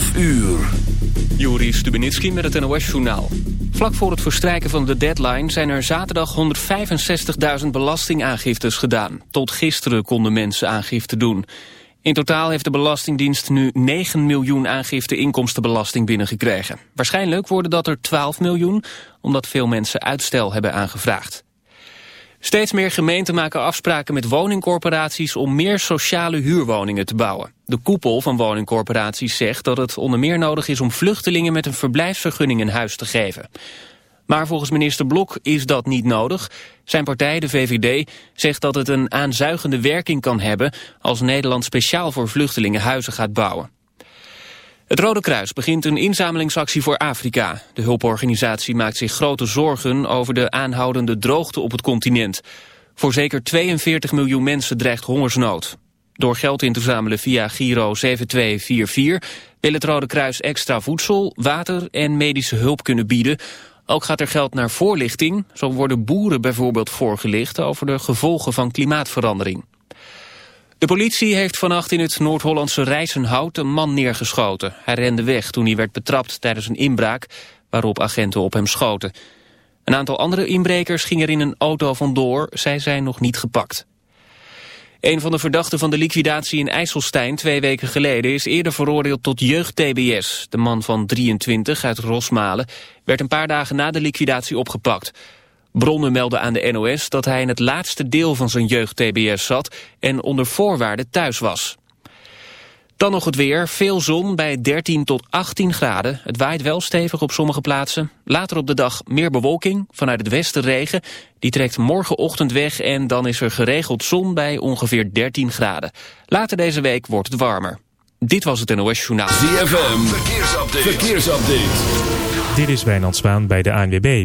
12 uur. Met het NOS-journaal. Vlak voor het verstrijken van de deadline zijn er zaterdag 165.000 belastingaangiftes gedaan. Tot gisteren konden mensen aangifte doen. In totaal heeft de Belastingdienst nu 9 miljoen aangifte inkomstenbelasting binnengekregen. Waarschijnlijk worden dat er 12 miljoen, omdat veel mensen uitstel hebben aangevraagd. Steeds meer gemeenten maken afspraken met woningcorporaties om meer sociale huurwoningen te bouwen. De koepel van woningcorporaties zegt dat het onder meer nodig is om vluchtelingen met een verblijfsvergunning een huis te geven. Maar volgens minister Blok is dat niet nodig. Zijn partij, de VVD, zegt dat het een aanzuigende werking kan hebben als Nederland speciaal voor vluchtelingen huizen gaat bouwen. Het Rode Kruis begint een inzamelingsactie voor Afrika. De hulporganisatie maakt zich grote zorgen over de aanhoudende droogte op het continent. Voor zeker 42 miljoen mensen dreigt hongersnood. Door geld in te zamelen via Giro 7244 wil het Rode Kruis extra voedsel, water en medische hulp kunnen bieden. Ook gaat er geld naar voorlichting. Zo worden boeren bijvoorbeeld voorgelicht over de gevolgen van klimaatverandering. De politie heeft vannacht in het Noord-Hollandse Rijzenhout een man neergeschoten. Hij rende weg toen hij werd betrapt tijdens een inbraak waarop agenten op hem schoten. Een aantal andere inbrekers gingen er in een auto vandoor. Zij zijn nog niet gepakt. Een van de verdachten van de liquidatie in IJsselstein twee weken geleden is eerder veroordeeld tot jeugd-TBS. De man van 23 uit Rosmalen werd een paar dagen na de liquidatie opgepakt. Bronnen melden aan de NOS dat hij in het laatste deel van zijn jeugd-TBS zat en onder voorwaarden thuis was. Dan nog het weer. Veel zon bij 13 tot 18 graden. Het waait wel stevig op sommige plaatsen. Later op de dag meer bewolking. Vanuit het westen regen. Die trekt morgenochtend weg en dan is er geregeld zon bij ongeveer 13 graden. Later deze week wordt het warmer. Dit was het NOS Journaal. ZFM. Verkeersupdate. Verkeersupdate. Dit is Wijnand Spaan bij de ANWB.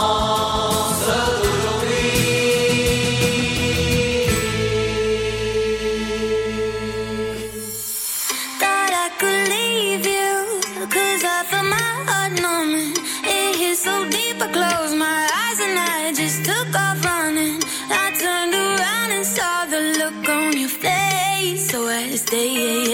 day.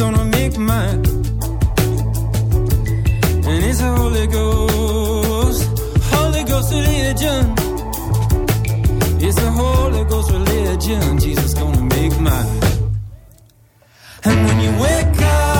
gonna make mine. And it's a Holy Ghost, Holy Ghost religion. It's a Holy Ghost religion, Jesus gonna make mine. And when you wake up.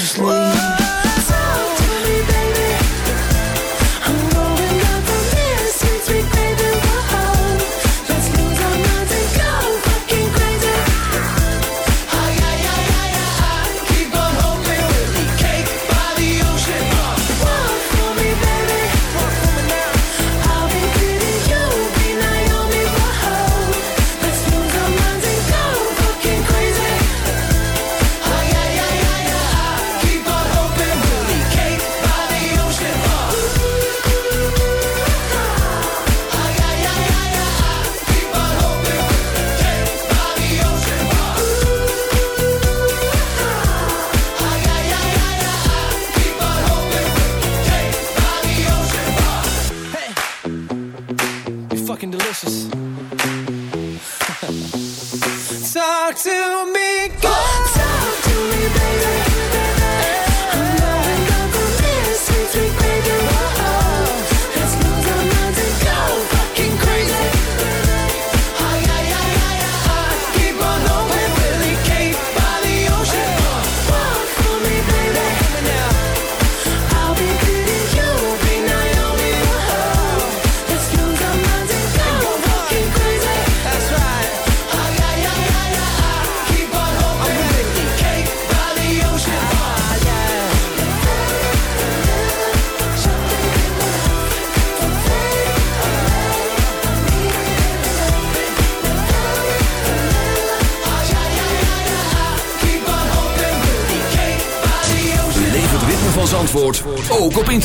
Just.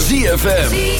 ZFM.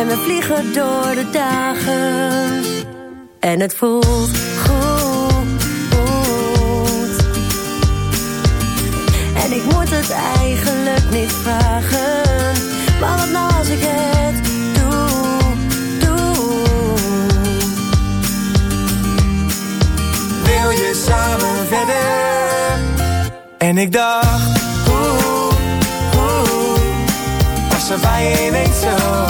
En we vliegen door de dagen. En het voelt goed, goed. En ik moet het eigenlijk niet vragen En ik dacht, hoe, hoe, hoe, was er bij ineens zo